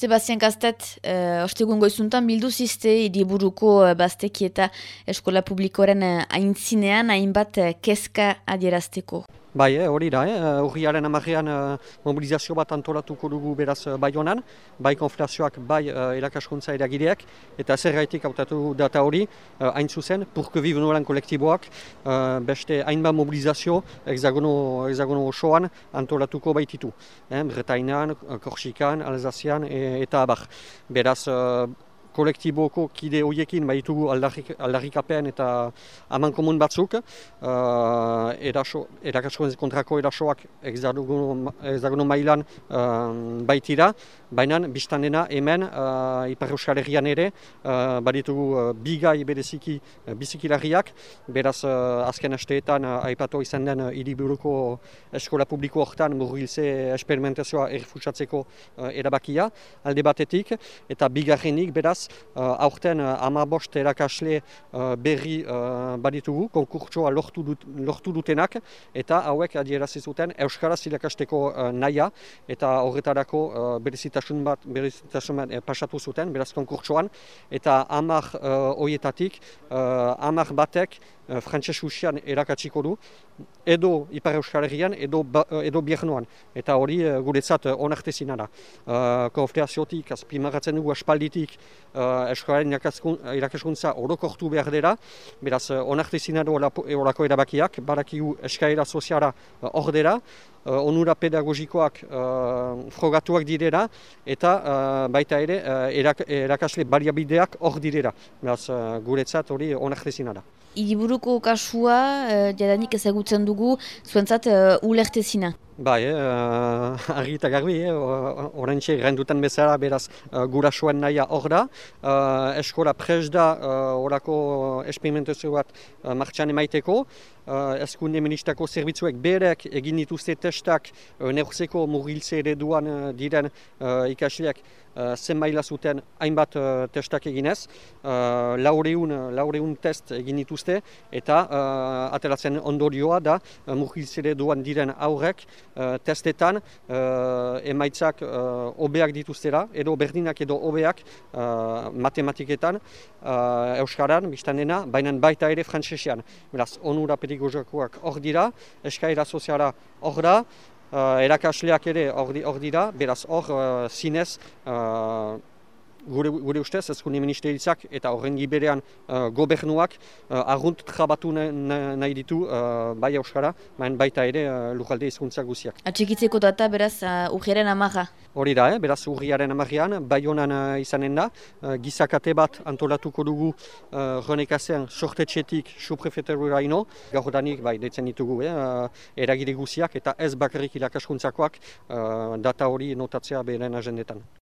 Sebastian Kastet, uh, ostegun goizuntan bildu ziste iriburuko uh, bazteki eta eskola publikoaren uh, aintzinean hainbat uh, keska adierazteko. Bai, eh, hori da, eh, urriaren amarean uh, mobilizazio bat antolatuko dugu beraz uh, bai honan, bai konflazioak, bai uh, erakaskuntza eragideak, eta zer gaitik hautatu data hori, uh, hain zuzen, purke vive nolan kolektiboak, uh, beste hainbat mobilizazio, hexagono, hexagono osoan antolatuko baititu. Eh, Bretainan, Korsikan, Alzazian, e, eta abar. Beraz, uh, kolektiboko kide horiekin baitugu aldarrikapen eta aman komun batzuk. Uh, eraso, kontrako erasoak ezaguno mailan uh, baitira, baina biztan dena hemen uh, Ipar Euskal Herrian ere uh, baditugu uh, bigai bereziki uh, bizikilariak, beraz uh, azken asteetan uh, aipatu izan den uh, eskola publiko horretan murgilze esperimentazioa erfutsatzeko uh, erabakia alde batetik, eta bigarrenik beraz aurten uh, amabost erakasle uh, berri uh, baditugu, konkurtsoa lortu, dut, lortu dutenak, eta hauek adierazi zuten Euskaraz irakasteko uh, naia, eta horretarako uh, berezitasun bat, berezitasun bat pasatu zuten, beraz konkurtsoan, eta amak uh, oietatik, uh, amak batek uh, frantses usian erakatsiko du, edo Ipar Euskal Herrian, edo, ba, edo Biernoan. Eta hori uh, guretzat onartezina da. Uh, Konfreaziotik, azpimaratzen dugu aspalditik, uh, eskolaren irakaskuntza orokortu behar dira, beraz onartezina du horako erabakiak, barakigu eskaera soziala hor onura pedagogikoak uh, frogatuak direra, eta uh, baita ere uh, erak, erakasle bariabideak hor direra. Beraz uh, guretzat hori onartezina da. Iriburuko kasua, uh, jadanik ezagutzen dugu, zuentzat uh, ulertezina. Bai, eh, argi eta garbi, eh, orantxe rendutan bezala beraz uh, gurasoen naia hor da. Uh, eskola pres da uh, esperimentazio bat uh, martxan emaiteko. Uh, eskunde ministako zerbitzuek berek egin dituzte testak uh, neurzeko murgiltze ereduan uh, diren uh, ikasleak uh, zen maila zuten hainbat uh, testak eginez. Uh, laureun, laureun test egin dituzte eta uh, ateratzen ondorioa da uh, murgiltze ereduan diren aurrek uh, testetan uh, emaitzak uh, obeak dituztera, edo berdinak edo obeak uh, matematiketan, uh, euskaran, biztan dena, baina baita ere frantsesean. Beraz, onura pedagogikoak hor dira, eskaira soziala hor da, uh, erakasleak ere hor dira, beraz hor uh, zinez uh, gure, gure ustez, ezkunde ministeritzak eta horren giberean uh, gobernuak uh, argunt trabatu nahi ditu uh, bai Euskara, baina baita ere uh, lujalde izkuntzak guziak. Atxikitzeko data beraz uh, urriaren amarra? Hori da, eh? beraz urriaren amarrian, bai honan uh, izanen da, uh, gizakate bat antolatuko dugu uh, ronekazen sortetxetik suprefeterura ino, gaur danik bai detzen ditugu, eh? uh, eragide guziak eta ez bakarrik irakaskuntzakoak uh, data hori notatzea beren agendetan.